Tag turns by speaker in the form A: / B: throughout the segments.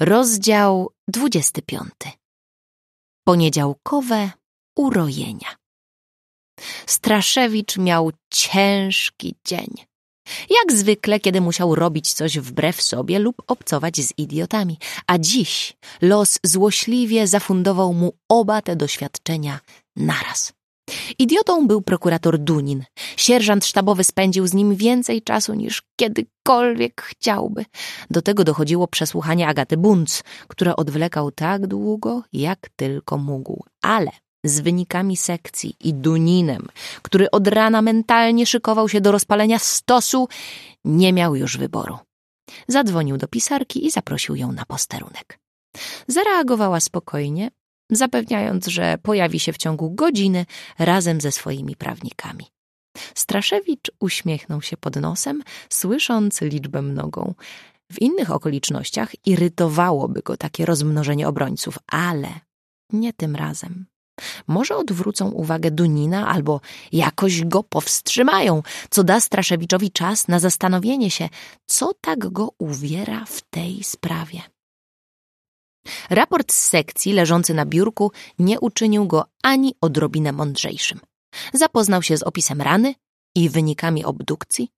A: Rozdział 25. Poniedziałkowe urojenia. Straszewicz miał ciężki dzień. Jak zwykle, kiedy musiał robić coś wbrew sobie lub obcować z idiotami. A dziś los złośliwie zafundował mu oba te doświadczenia naraz. Idiotą był prokurator Dunin. Sierżant sztabowy spędził z nim więcej czasu niż kiedykolwiek chciałby. Do tego dochodziło przesłuchanie Agaty Bunc, które odwlekał tak długo, jak tylko mógł. Ale z wynikami sekcji i Duninem, który od rana mentalnie szykował się do rozpalenia stosu, nie miał już wyboru. Zadzwonił do pisarki i zaprosił ją na posterunek. Zareagowała spokojnie, zapewniając, że pojawi się w ciągu godziny razem ze swoimi prawnikami. Straszewicz uśmiechnął się pod nosem, słysząc liczbę mnogą. W innych okolicznościach irytowałoby go takie rozmnożenie obrońców, ale nie tym razem. Może odwrócą uwagę Dunina albo jakoś go powstrzymają, co da Straszewiczowi czas na zastanowienie się, co tak go uwiera w tej sprawie. Raport z sekcji leżący na biurku nie uczynił go ani odrobinę mądrzejszym. Zapoznał się z opisem rany i wynikami obdukcji,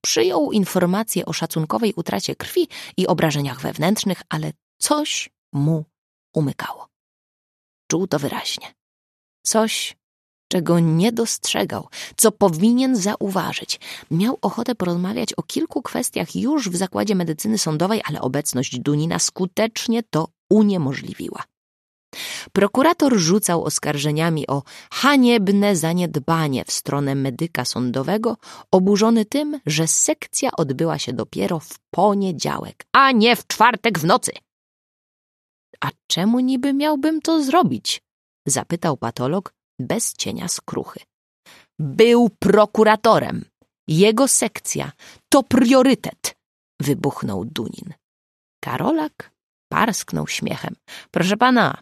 A: przyjął informacje o szacunkowej utracie krwi i obrażeniach wewnętrznych, ale coś mu umykało. Czuł to wyraźnie. Coś, czego nie dostrzegał, co powinien zauważyć. Miał ochotę porozmawiać o kilku kwestiach już w zakładzie medycyny sądowej, ale obecność Dunina skutecznie to uniemożliwiła. Prokurator rzucał oskarżeniami o haniebne zaniedbanie w stronę medyka sądowego, oburzony tym, że sekcja odbyła się dopiero w poniedziałek, a nie w czwartek w nocy. A czemu niby miałbym to zrobić? zapytał patolog bez cienia skruchy. Był prokuratorem. Jego sekcja to priorytet, wybuchnął Dunin. Karolak parsknął śmiechem. Proszę pana,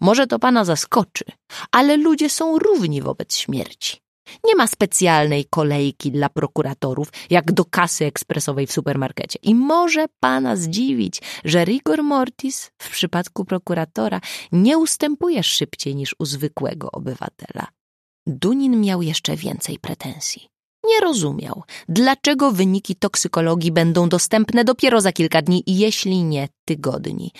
A: może to pana zaskoczy, ale ludzie są równi wobec śmierci. Nie ma specjalnej kolejki dla prokuratorów, jak do kasy ekspresowej w supermarkecie. I może pana zdziwić, że rigor mortis w przypadku prokuratora nie ustępuje szybciej niż u zwykłego obywatela. Dunin miał jeszcze więcej pretensji. Nie rozumiał, dlaczego wyniki toksykologii będą dostępne dopiero za kilka dni, jeśli nie tygodni.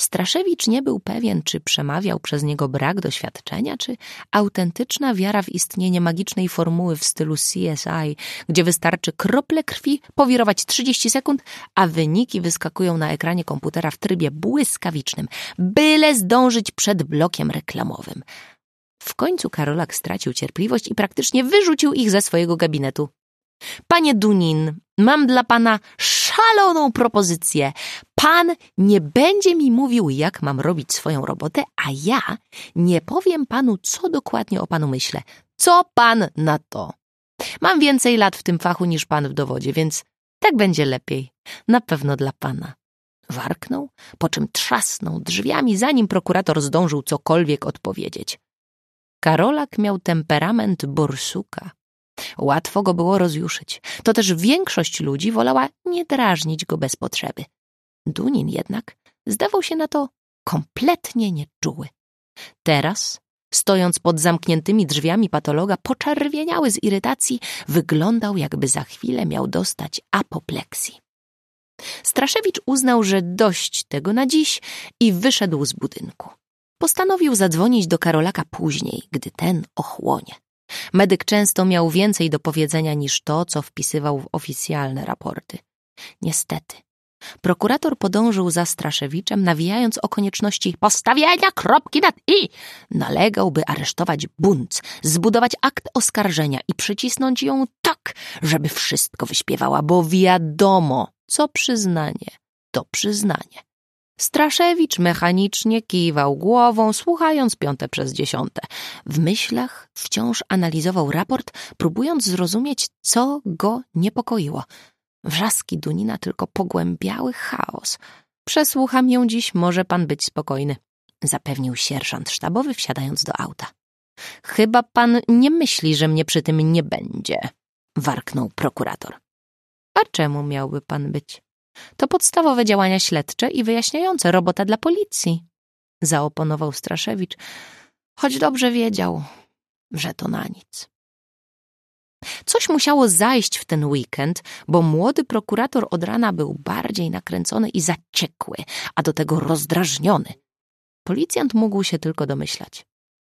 A: Straszewicz nie był pewien, czy przemawiał przez niego brak doświadczenia, czy autentyczna wiara w istnienie magicznej formuły w stylu CSI, gdzie wystarczy krople krwi, powirować 30 sekund, a wyniki wyskakują na ekranie komputera w trybie błyskawicznym, byle zdążyć przed blokiem reklamowym. W końcu Karolak stracił cierpliwość i praktycznie wyrzucił ich ze swojego gabinetu. Panie Dunin, mam dla pana szaloną propozycję. Pan nie będzie mi mówił, jak mam robić swoją robotę, a ja nie powiem panu, co dokładnie o panu myślę. Co pan na to? Mam więcej lat w tym fachu niż pan w dowodzie, więc tak będzie lepiej. Na pewno dla pana. Warknął, po czym trzasnął drzwiami, zanim prokurator zdążył cokolwiek odpowiedzieć. Karolak miał temperament borsuka. Łatwo go było rozjuszyć. To też większość ludzi wolała nie drażnić go bez potrzeby. Dunin jednak zdawał się na to kompletnie nieczuły. Teraz, stojąc pod zamkniętymi drzwiami patologa, poczerwieniały z irytacji, wyglądał jakby za chwilę miał dostać apopleksji. Straszewicz uznał, że dość tego na dziś i wyszedł z budynku. Postanowił zadzwonić do Karolaka później, gdy ten ochłonie. Medyk często miał więcej do powiedzenia niż to, co wpisywał w oficjalne raporty. Niestety, prokurator podążył za Straszewiczem, nawijając o konieczności postawienia kropki nad i. Nalegał, by aresztować bunt, zbudować akt oskarżenia i przycisnąć ją tak, żeby wszystko wyśpiewała, bo wiadomo, co przyznanie, to przyznanie. Straszewicz mechanicznie kiwał głową, słuchając piąte przez dziesiąte. W myślach wciąż analizował raport, próbując zrozumieć, co go niepokoiło. Wrzaski Dunina tylko pogłębiały chaos. Przesłucham ją dziś, może pan być spokojny, zapewnił sierżant sztabowy, wsiadając do auta. Chyba pan nie myśli, że mnie przy tym nie będzie, warknął prokurator. A czemu miałby pan być? To podstawowe działania śledcze i wyjaśniające robota dla policji, zaoponował Straszewicz, choć dobrze wiedział, że to na nic. Coś musiało zajść w ten weekend, bo młody prokurator od rana był bardziej nakręcony i zaciekły, a do tego rozdrażniony. Policjant mógł się tylko domyślać.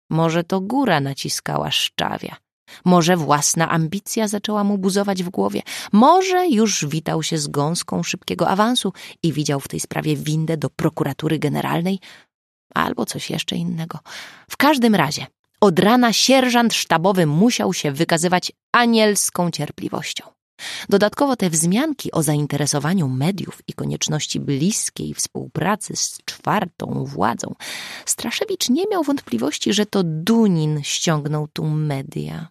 A: Może to góra naciskała szczawia. Może własna ambicja zaczęła mu buzować w głowie. Może już witał się z gąską szybkiego awansu i widział w tej sprawie windę do prokuratury generalnej, albo coś jeszcze innego. W każdym razie od rana sierżant sztabowy musiał się wykazywać anielską cierpliwością. Dodatkowo te wzmianki o zainteresowaniu mediów i konieczności bliskiej współpracy z czwartą władzą. Straszewicz nie miał wątpliwości, że to Dunin ściągnął tu media.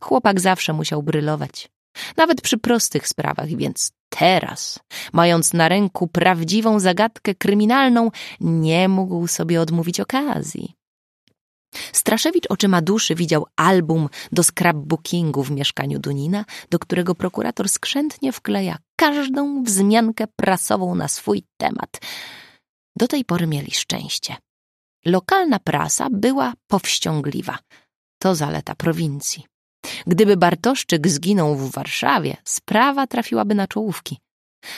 A: Chłopak zawsze musiał brylować, nawet przy prostych sprawach, więc teraz, mając na ręku prawdziwą zagadkę kryminalną, nie mógł sobie odmówić okazji. Straszewicz oczyma duszy widział album do scrapbookingu w mieszkaniu Dunina, do którego prokurator skrzętnie wkleja każdą wzmiankę prasową na swój temat. Do tej pory mieli szczęście. Lokalna prasa była powściągliwa. To zaleta prowincji. Gdyby Bartoszczyk zginął w Warszawie, sprawa trafiłaby na czołówki.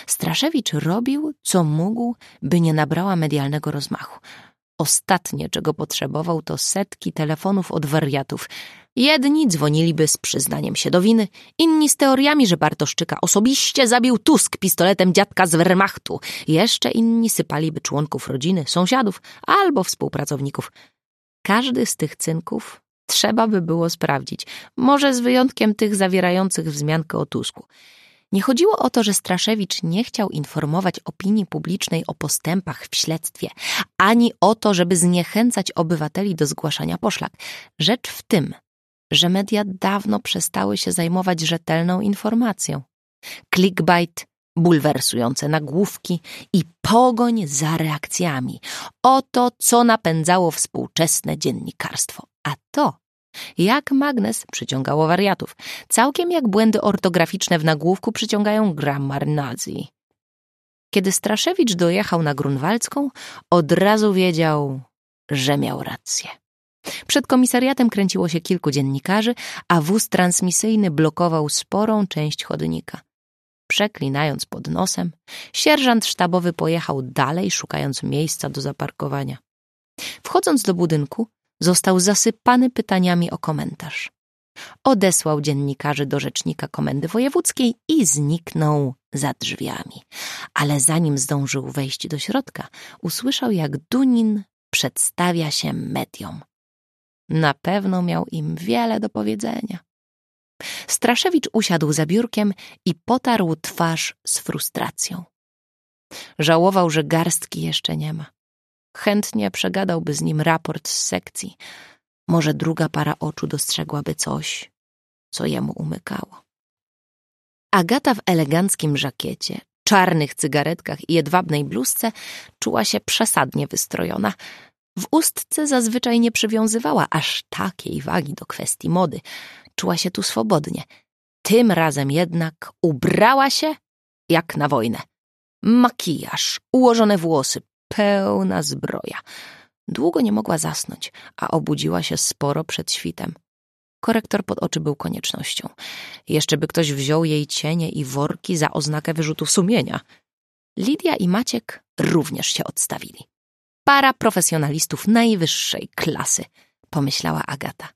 A: Straszewicz robił, co mógł, by nie nabrała medialnego rozmachu. Ostatnie, czego potrzebował, to setki telefonów od wariatów. Jedni dzwoniliby z przyznaniem się do winy, inni z teoriami, że Bartoszczyka osobiście zabił Tusk pistoletem dziadka z Wehrmachtu. Jeszcze inni sypaliby członków rodziny, sąsiadów albo współpracowników. Każdy z tych cynków trzeba by było sprawdzić, może z wyjątkiem tych zawierających wzmiankę o Tusku. Nie chodziło o to, że Straszewicz nie chciał informować opinii publicznej o postępach w śledztwie, ani o to, żeby zniechęcać obywateli do zgłaszania poszlak. Rzecz w tym, że media dawno przestały się zajmować rzetelną informacją. Clickbait, bulwersujące nagłówki i pogoń za reakcjami. Oto, co napędzało współczesne dziennikarstwo. To jak magnes przyciągało wariatów, całkiem jak błędy ortograficzne w nagłówku przyciągają grammar nazi. Kiedy Straszewicz dojechał na Grunwaldzką, od razu wiedział, że miał rację. Przed komisariatem kręciło się kilku dziennikarzy, a wóz transmisyjny blokował sporą część chodnika. Przeklinając pod nosem, sierżant sztabowy pojechał dalej, szukając miejsca do zaparkowania. Wchodząc do budynku, został zasypany pytaniami o komentarz. Odesłał dziennikarzy do rzecznika komendy wojewódzkiej i zniknął za drzwiami. Ale zanim zdążył wejść do środka, usłyszał, jak Dunin przedstawia się mediom. Na pewno miał im wiele do powiedzenia. Straszewicz usiadł za biurkiem i potarł twarz z frustracją. Żałował, że garstki jeszcze nie ma. Chętnie przegadałby z nim raport z sekcji. Może druga para oczu dostrzegłaby coś, co jemu umykało. Agata w eleganckim żakiecie, czarnych cygaretkach i jedwabnej bluzce czuła się przesadnie wystrojona. W ustce zazwyczaj nie przywiązywała aż takiej wagi do kwestii mody. Czuła się tu swobodnie. Tym razem jednak ubrała się jak na wojnę. Makijaż, ułożone włosy, pełna zbroja. Długo nie mogła zasnąć, a obudziła się sporo przed świtem. Korektor pod oczy był koniecznością. Jeszcze by ktoś wziął jej cienie i worki za oznakę wyrzutów sumienia. Lidia i Maciek również się odstawili. Para profesjonalistów najwyższej klasy, pomyślała Agata.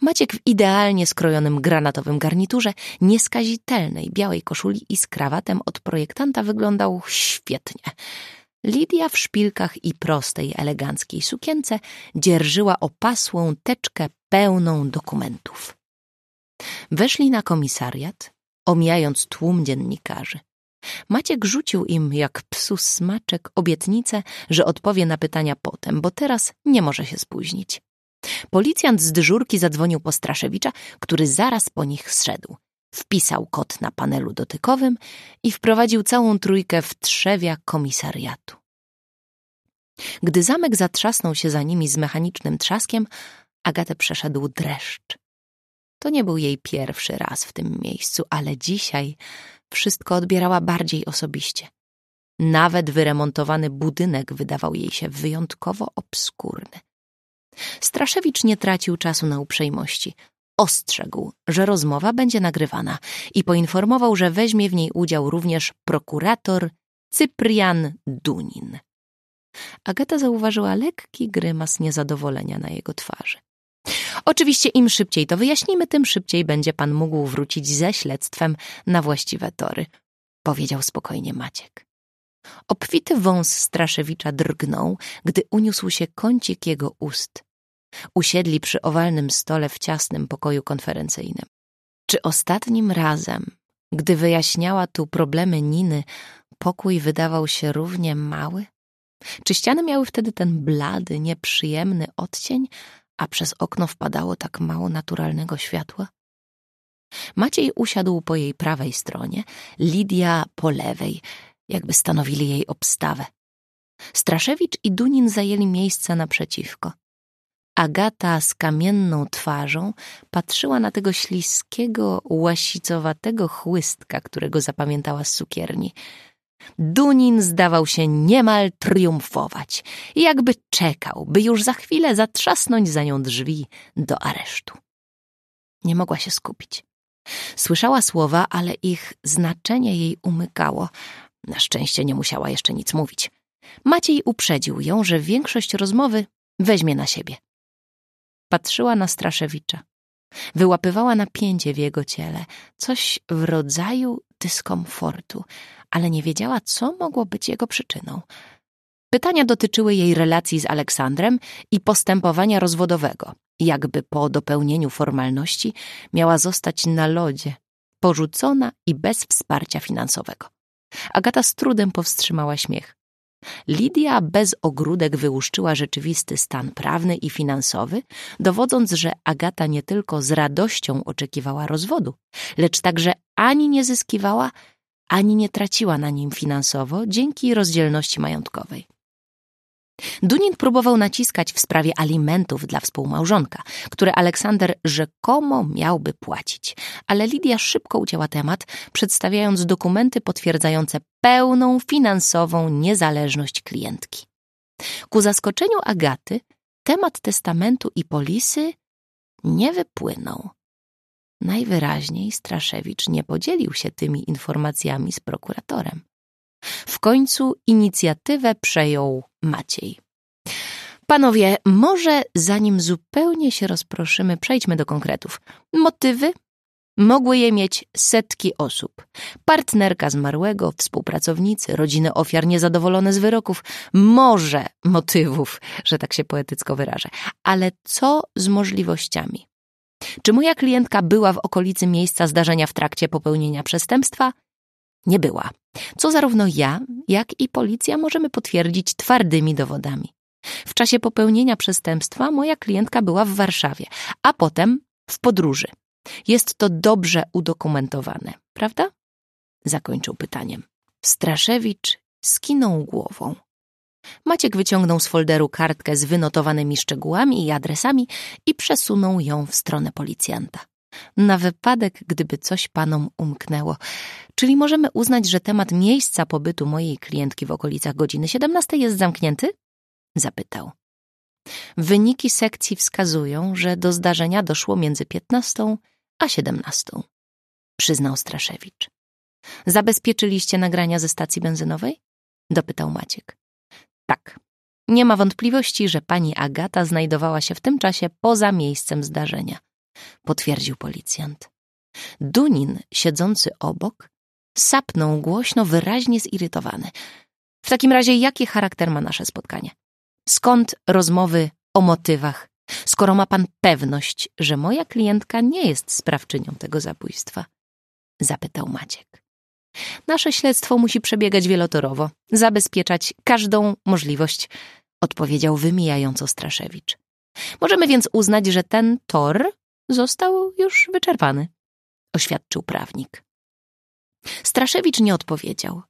A: Maciek w idealnie skrojonym granatowym garniturze, nieskazitelnej białej koszuli i z krawatem od projektanta wyglądał świetnie. Lidia w szpilkach i prostej, eleganckiej sukience dzierżyła opasłą teczkę pełną dokumentów. Weszli na komisariat, omijając tłum dziennikarzy. Maciek rzucił im jak psu smaczek obietnicę, że odpowie na pytania potem, bo teraz nie może się spóźnić. Policjant z dyżurki zadzwonił po Straszewicza, który zaraz po nich zszedł wpisał kod na panelu dotykowym i wprowadził całą trójkę w trzewia komisariatu. Gdy zamek zatrzasnął się za nimi z mechanicznym trzaskiem, Agatę przeszedł dreszcz. To nie był jej pierwszy raz w tym miejscu, ale dzisiaj wszystko odbierała bardziej osobiście. Nawet wyremontowany budynek wydawał jej się wyjątkowo obskurny. Straszewicz nie tracił czasu na uprzejmości. Ostrzegł, że rozmowa będzie nagrywana i poinformował, że weźmie w niej udział również prokurator Cyprian Dunin. Agata zauważyła lekki grymas niezadowolenia na jego twarzy. Oczywiście im szybciej to wyjaśnimy, tym szybciej będzie pan mógł wrócić ze śledztwem na właściwe tory, powiedział spokojnie Maciek. Obfity wąs Straszewicza drgnął, gdy uniósł się kącik jego ust. Usiedli przy owalnym stole w ciasnym pokoju konferencyjnym. Czy ostatnim razem, gdy wyjaśniała tu problemy Niny, pokój wydawał się równie mały? Czy ściany miały wtedy ten blady, nieprzyjemny odcień, a przez okno wpadało tak mało naturalnego światła? Maciej usiadł po jej prawej stronie, Lidia po lewej, jakby stanowili jej obstawę. Straszewicz i Dunin zajęli miejsce naprzeciwko. Agata z kamienną twarzą patrzyła na tego śliskiego, łasicowatego chłystka, którego zapamiętała z cukierni. Dunin zdawał się niemal triumfować, jakby czekał, by już za chwilę zatrzasnąć za nią drzwi do aresztu. Nie mogła się skupić. Słyszała słowa, ale ich znaczenie jej umykało. Na szczęście nie musiała jeszcze nic mówić. Maciej uprzedził ją, że większość rozmowy weźmie na siebie. Patrzyła na Straszewicza. Wyłapywała napięcie w jego ciele, coś w rodzaju dyskomfortu, ale nie wiedziała, co mogło być jego przyczyną. Pytania dotyczyły jej relacji z Aleksandrem i postępowania rozwodowego, jakby po dopełnieniu formalności miała zostać na lodzie, porzucona i bez wsparcia finansowego. Agata z trudem powstrzymała śmiech. Lidia bez ogródek wyłuszczyła rzeczywisty stan prawny i finansowy, dowodząc, że Agata nie tylko z radością oczekiwała rozwodu, lecz także ani nie zyskiwała, ani nie traciła na nim finansowo dzięki rozdzielności majątkowej. Dunin próbował naciskać w sprawie alimentów dla współmałżonka, które Aleksander rzekomo miałby płacić, ale Lidia szybko ucięła temat, przedstawiając dokumenty potwierdzające pełną finansową niezależność klientki. Ku zaskoczeniu Agaty, temat testamentu i polisy nie wypłynął. Najwyraźniej Straszewicz nie podzielił się tymi informacjami z prokuratorem. W końcu inicjatywę przejął Maciej. Panowie, może zanim zupełnie się rozproszymy, przejdźmy do konkretów. Motywy mogły je mieć setki osób. Partnerka zmarłego, współpracownicy, rodziny ofiar niezadowolone z wyroków, może motywów, że tak się poetycko wyrażę. Ale co z możliwościami? Czy moja klientka była w okolicy miejsca zdarzenia w trakcie popełnienia przestępstwa? Nie była. Co zarówno ja, jak i policja możemy potwierdzić twardymi dowodami. W czasie popełnienia przestępstwa moja klientka była w Warszawie, a potem w podróży. Jest to dobrze udokumentowane, prawda? Zakończył pytaniem. Straszewicz skinął głową. Maciek wyciągnął z folderu kartkę z wynotowanymi szczegółami i adresami i przesunął ją w stronę policjanta. Na wypadek, gdyby coś panom umknęło. Czyli możemy uznać, że temat miejsca pobytu mojej klientki w okolicach godziny 17 jest zamknięty? Zapytał. Wyniki sekcji wskazują, że do zdarzenia doszło między 15 a 17. Przyznał Straszewicz. Zabezpieczyliście nagrania ze stacji benzynowej? Dopytał Maciek. Tak. Nie ma wątpliwości, że pani Agata znajdowała się w tym czasie poza miejscem zdarzenia, potwierdził policjant. Dunin, siedzący obok, sapnął głośno, wyraźnie zirytowany. W takim razie, jaki charakter ma nasze spotkanie? Skąd rozmowy o motywach, skoro ma pan pewność, że moja klientka nie jest sprawczynią tego zabójstwa? Zapytał Maciek. Nasze śledztwo musi przebiegać wielotorowo, zabezpieczać każdą możliwość, odpowiedział wymijająco Straszewicz. Możemy więc uznać, że ten tor został już wyczerpany, oświadczył prawnik. Straszewicz nie odpowiedział.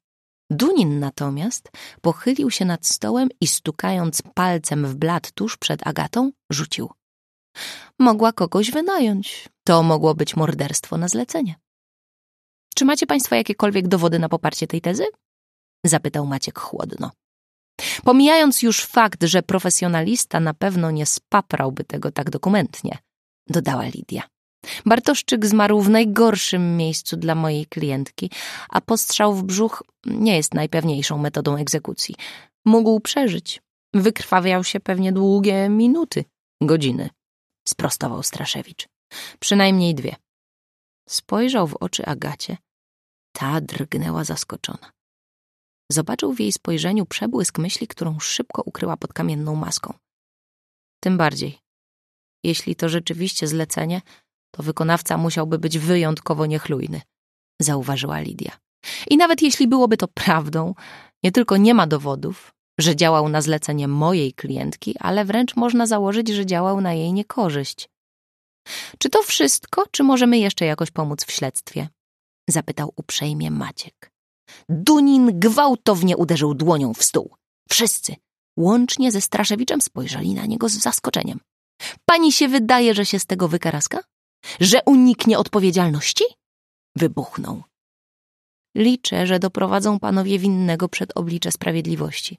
A: Dunin natomiast pochylił się nad stołem i stukając palcem w blat tuż przed Agatą, rzucił. Mogła kogoś wynająć. To mogło być morderstwo na zlecenie. Czy macie Państwo jakiekolwiek dowody na poparcie tej tezy? Zapytał Maciek chłodno. Pomijając już fakt, że profesjonalista na pewno nie spaprałby tego tak dokumentnie, dodała Lidia. Bartoszczyk zmarł w najgorszym miejscu dla mojej klientki, a postrzał w brzuch nie jest najpewniejszą metodą egzekucji. Mógł przeżyć. Wykrwawiał się pewnie długie minuty, godziny, sprostował Straszewicz. Przynajmniej dwie. Spojrzał w oczy Agacie. Ta drgnęła zaskoczona. Zobaczył w jej spojrzeniu przebłysk myśli, którą szybko ukryła pod kamienną maską. Tym bardziej. Jeśli to rzeczywiście zlecenie, to wykonawca musiałby być wyjątkowo niechlujny, zauważyła Lidia. I nawet jeśli byłoby to prawdą, nie tylko nie ma dowodów, że działał na zlecenie mojej klientki, ale wręcz można założyć, że działał na jej niekorzyść. Czy to wszystko, czy możemy jeszcze jakoś pomóc w śledztwie? Zapytał uprzejmie Maciek. Dunin gwałtownie uderzył dłonią w stół. Wszyscy, łącznie ze Straszewiczem, spojrzeli na niego z zaskoczeniem. Pani się wydaje, że się z tego wykaraska? Że uniknie odpowiedzialności? Wybuchnął. Liczę, że doprowadzą panowie winnego przed oblicze sprawiedliwości,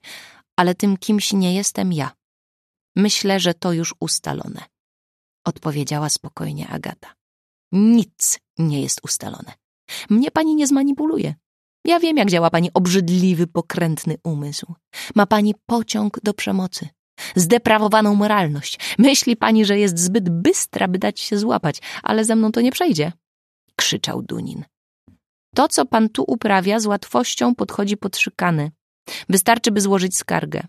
A: ale tym kimś nie jestem ja. Myślę, że to już ustalone. Odpowiedziała spokojnie Agata. Nic nie jest ustalone. Mnie pani nie zmanipuluje. Ja wiem, jak działa pani obrzydliwy, pokrętny umysł. Ma pani pociąg do przemocy, zdeprawowaną moralność. Myśli pani, że jest zbyt bystra, by dać się złapać, ale ze mną to nie przejdzie. Krzyczał Dunin. To, co pan tu uprawia, z łatwością podchodzi pod szykany. Wystarczy, by złożyć skargę.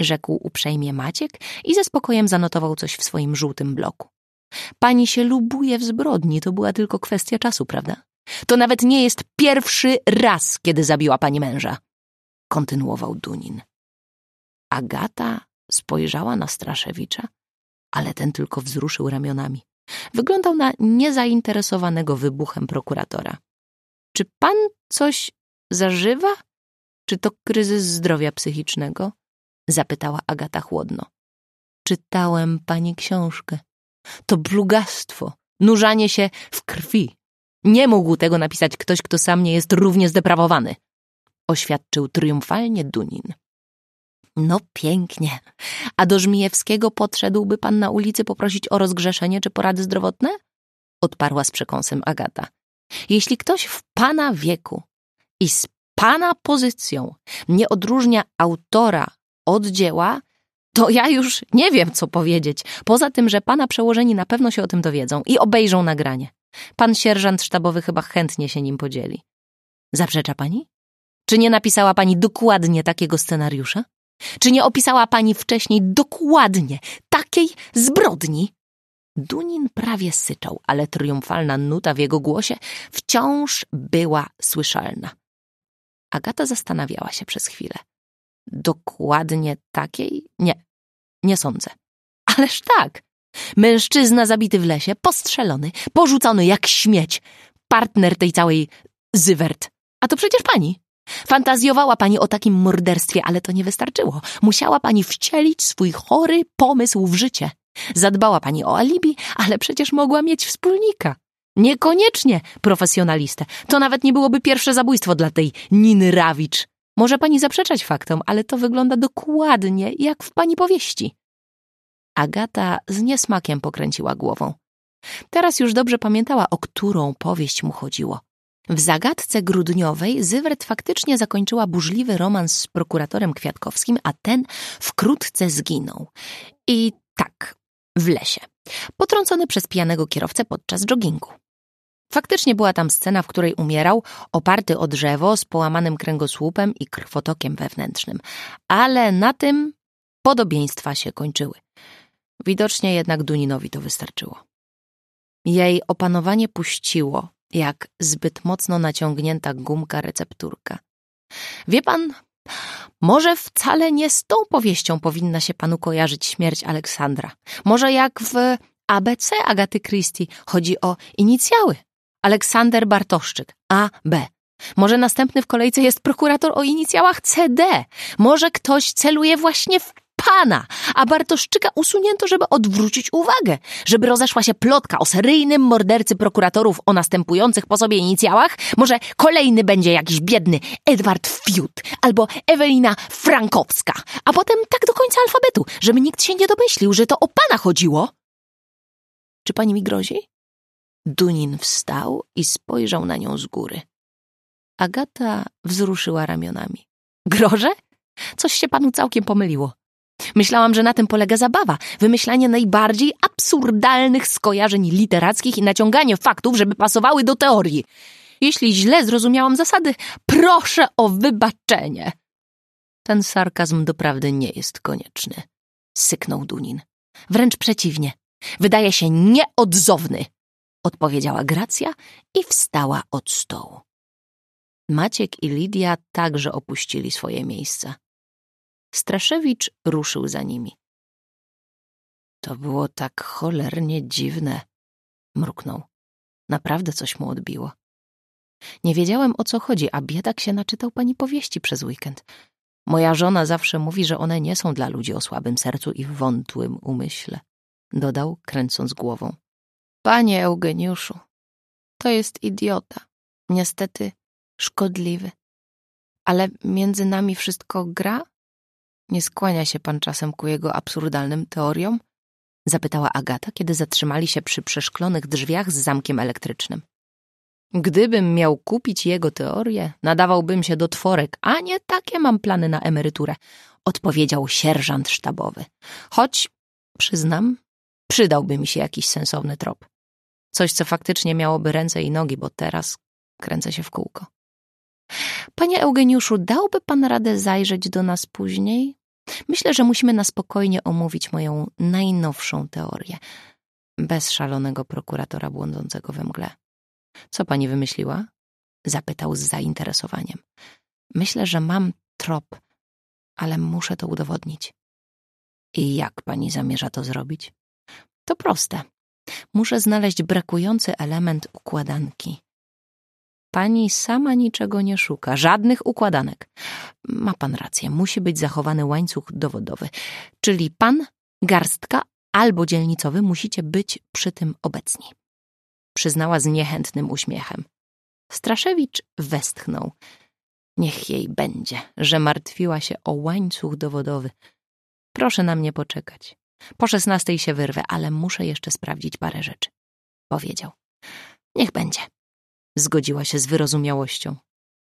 A: Rzekł uprzejmie Maciek i ze spokojem zanotował coś w swoim żółtym bloku. Pani się lubuje w zbrodni, to była tylko kwestia czasu, prawda? To nawet nie jest pierwszy raz, kiedy zabiła pani męża, kontynuował Dunin. Agata spojrzała na Straszewicza, ale ten tylko wzruszył ramionami. Wyglądał na niezainteresowanego wybuchem prokuratora. Czy pan coś zażywa? Czy to kryzys zdrowia psychicznego? Zapytała Agata chłodno. Czytałem pani książkę. To blugastwo, nurzanie się w krwi. Nie mógł tego napisać ktoś, kto sam nie jest równie zdeprawowany. Oświadczył triumfalnie Dunin. No pięknie. A do Żmijewskiego podszedłby pan na ulicy poprosić o rozgrzeszenie czy porady zdrowotne? Odparła z przekąsem Agata. Jeśli ktoś w pana wieku i z pana pozycją nie odróżnia autora od dzieła, to ja już nie wiem, co powiedzieć. Poza tym, że pana przełożeni na pewno się o tym dowiedzą i obejrzą nagranie. Pan sierżant sztabowy chyba chętnie się nim podzieli. Zaprzecza pani? Czy nie napisała pani dokładnie takiego scenariusza? Czy nie opisała pani wcześniej dokładnie takiej zbrodni? Dunin prawie syczał, ale triumfalna nuta w jego głosie wciąż była słyszalna. Agata zastanawiała się przez chwilę. Dokładnie takiej? Nie, nie sądzę. Ależ tak. Mężczyzna zabity w lesie, postrzelony, porzucony jak śmieć. Partner tej całej Zywert. A to przecież pani. Fantazjowała pani o takim morderstwie, ale to nie wystarczyło. Musiała pani wcielić swój chory pomysł w życie. Zadbała pani o alibi, ale przecież mogła mieć wspólnika. Niekoniecznie profesjonalistę. To nawet nie byłoby pierwsze zabójstwo dla tej Niny Rawicz. Może pani zaprzeczać faktom, ale to wygląda dokładnie jak w pani powieści. Agata z niesmakiem pokręciła głową. Teraz już dobrze pamiętała, o którą powieść mu chodziło. W zagadce grudniowej Zywert faktycznie zakończyła burzliwy romans z prokuratorem Kwiatkowskim, a ten wkrótce zginął. I tak, w lesie, potrącony przez pijanego kierowcę podczas joggingu. Faktycznie była tam scena, w której umierał, oparty o drzewo z połamanym kręgosłupem i krwotokiem wewnętrznym. Ale na tym podobieństwa się kończyły. Widocznie jednak Duninowi to wystarczyło. Jej opanowanie puściło, jak zbyt mocno naciągnięta gumka recepturka. Wie pan, może wcale nie z tą powieścią powinna się panu kojarzyć śmierć Aleksandra. Może jak w ABC Agaty Christie chodzi o inicjały. Aleksander Bartoszczyk, A, B. Może następny w kolejce jest prokurator o inicjałach CD. Może ktoś celuje właśnie w pana, a Bartoszczyka usunięto, żeby odwrócić uwagę, żeby rozeszła się plotka o seryjnym mordercy prokuratorów o następujących po sobie inicjałach. Może kolejny będzie jakiś biedny Edward Fiut albo Ewelina Frankowska, a potem tak do końca alfabetu, żeby nikt się nie domyślił, że to o pana chodziło. Czy pani mi grozi? Dunin wstał i spojrzał na nią z góry. Agata wzruszyła ramionami. Groże? Coś się panu całkiem pomyliło. Myślałam, że na tym polega zabawa. Wymyślanie najbardziej absurdalnych skojarzeń literackich i naciąganie faktów, żeby pasowały do teorii. Jeśli źle zrozumiałam zasady, proszę o wybaczenie. Ten sarkazm doprawdy nie jest konieczny, syknął Dunin. Wręcz przeciwnie. Wydaje się nieodzowny, odpowiedziała Gracja i wstała od stołu. Maciek i Lidia także opuścili swoje miejsca. Straszewicz ruszył za nimi. To było tak cholernie dziwne, mruknął. Naprawdę coś mu odbiło. Nie wiedziałem o co chodzi, a biedak się naczytał pani powieści przez weekend. Moja żona zawsze mówi, że one nie są dla ludzi o słabym sercu i wątłym umyśle, dodał, kręcąc głową. Panie Eugeniuszu, to jest idiota. Niestety szkodliwy. Ale między nami wszystko gra? Nie skłania się pan czasem ku jego absurdalnym teoriom? Zapytała Agata, kiedy zatrzymali się przy przeszklonych drzwiach z zamkiem elektrycznym. Gdybym miał kupić jego teorię, nadawałbym się do tworek, a nie takie mam plany na emeryturę, odpowiedział sierżant sztabowy. Choć, przyznam, przydałby mi się jakiś sensowny trop. Coś, co faktycznie miałoby ręce i nogi, bo teraz kręcę się w kółko. Panie Eugeniuszu, dałby pan radę zajrzeć do nas później? Myślę, że musimy na spokojnie omówić moją najnowszą teorię. Bez szalonego prokuratora błądzącego we mgle. Co pani wymyśliła? Zapytał z zainteresowaniem. Myślę, że mam trop, ale muszę to udowodnić. I jak pani zamierza to zrobić? To proste. Muszę znaleźć brakujący element układanki. Pani sama niczego nie szuka, żadnych układanek. Ma pan rację, musi być zachowany łańcuch dowodowy. Czyli pan, garstka albo dzielnicowy musicie być przy tym obecni. Przyznała z niechętnym uśmiechem. Straszewicz westchnął. Niech jej będzie, że martwiła się o łańcuch dowodowy. Proszę na mnie poczekać. Po szesnastej się wyrwę, ale muszę jeszcze sprawdzić parę rzeczy. Powiedział. Niech będzie. Zgodziła się z wyrozumiałością.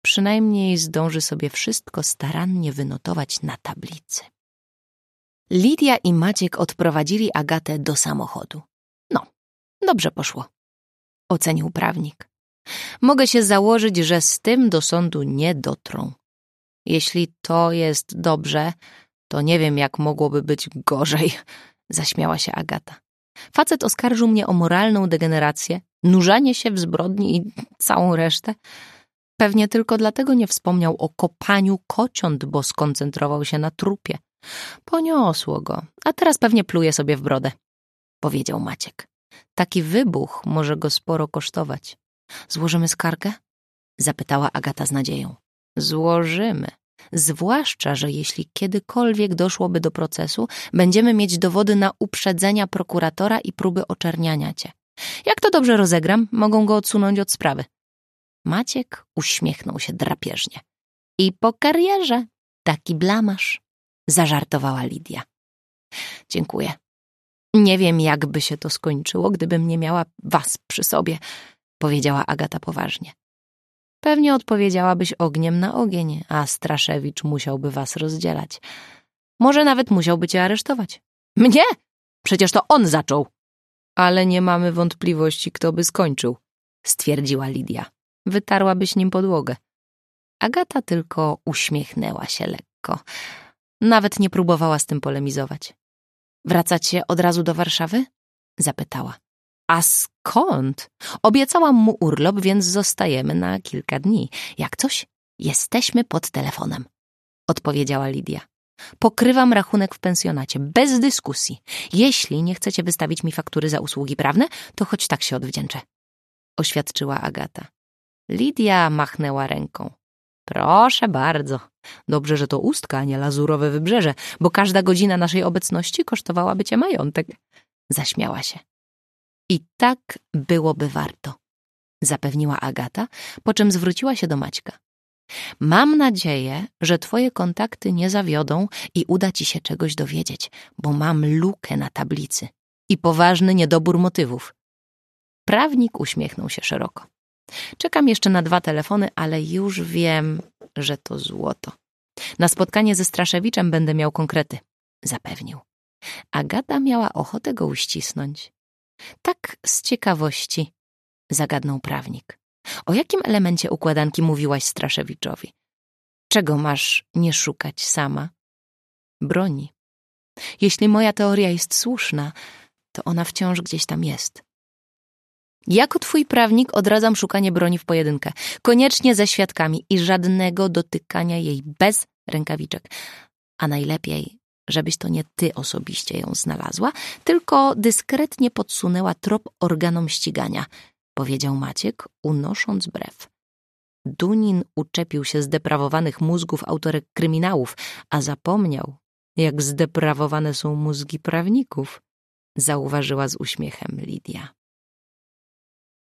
A: Przynajmniej zdąży sobie wszystko starannie wynotować na tablicy. Lidia i Maciek odprowadzili Agatę do samochodu. No, dobrze poszło, ocenił prawnik. Mogę się założyć, że z tym do sądu nie dotrą. Jeśli to jest dobrze, to nie wiem, jak mogłoby być gorzej, zaśmiała się Agata. Facet oskarżył mnie o moralną degenerację, nurzanie się w zbrodni i całą resztę. Pewnie tylko dlatego nie wspomniał o kopaniu kociąt, bo skoncentrował się na trupie. Poniosło go, a teraz pewnie pluje sobie w brodę, powiedział Maciek. Taki wybuch może go sporo kosztować. Złożymy skargę? Zapytała Agata z nadzieją. Złożymy. Zwłaszcza, że jeśli kiedykolwiek doszłoby do procesu, będziemy mieć dowody na uprzedzenia prokuratora i próby oczerniania cię. Jak to dobrze rozegram, mogą go odsunąć od sprawy. Maciek uśmiechnął się drapieżnie. I po karierze taki blamasz, zażartowała Lidia. Dziękuję. Nie wiem, jakby się to skończyło, gdybym nie miała was przy sobie, powiedziała Agata poważnie. Pewnie odpowiedziałabyś ogniem na ogień, a Straszewicz musiałby was rozdzielać. Może nawet musiałby cię aresztować. Mnie? Przecież to on zaczął. Ale nie mamy wątpliwości, kto by skończył, stwierdziła Lidia. Wytarłabyś nim podłogę. Agata tylko uśmiechnęła się lekko. Nawet nie próbowała z tym polemizować. Wracacie od razu do Warszawy? zapytała. A skąd? Obiecałam mu urlop, więc zostajemy na kilka dni. Jak coś, jesteśmy pod telefonem, odpowiedziała Lidia. Pokrywam rachunek w pensjonacie, bez dyskusji. Jeśli nie chcecie wystawić mi faktury za usługi prawne, to choć tak się odwdzięczę, oświadczyła Agata. Lidia machnęła ręką. Proszę bardzo, Dobrze, że to ustka, a nie lazurowe wybrzeże, bo każda godzina naszej obecności kosztowałaby cię majątek. Zaśmiała się. I tak byłoby warto, zapewniła Agata, po czym zwróciła się do Maćka. Mam nadzieję, że twoje kontakty nie zawiodą i uda ci się czegoś dowiedzieć, bo mam lukę na tablicy i poważny niedobór motywów. Prawnik uśmiechnął się szeroko. Czekam jeszcze na dwa telefony, ale już wiem, że to złoto. Na spotkanie ze Straszewiczem będę miał konkrety, zapewnił. Agata miała ochotę go uścisnąć. Tak z ciekawości, zagadnął prawnik. O jakim elemencie układanki mówiłaś Straszewiczowi? Czego masz nie szukać sama? Broni. Jeśli moja teoria jest słuszna, to ona wciąż gdzieś tam jest. Jako twój prawnik odradzam szukanie broni w pojedynkę, koniecznie ze świadkami i żadnego dotykania jej bez rękawiczek. A najlepiej, żebyś to nie ty osobiście ją znalazła, tylko dyskretnie podsunęła trop organom ścigania, powiedział Maciek, unosząc brew. Dunin uczepił się zdeprawowanych mózgów autorek kryminałów, a zapomniał, jak zdeprawowane są mózgi prawników, zauważyła z uśmiechem Lidia.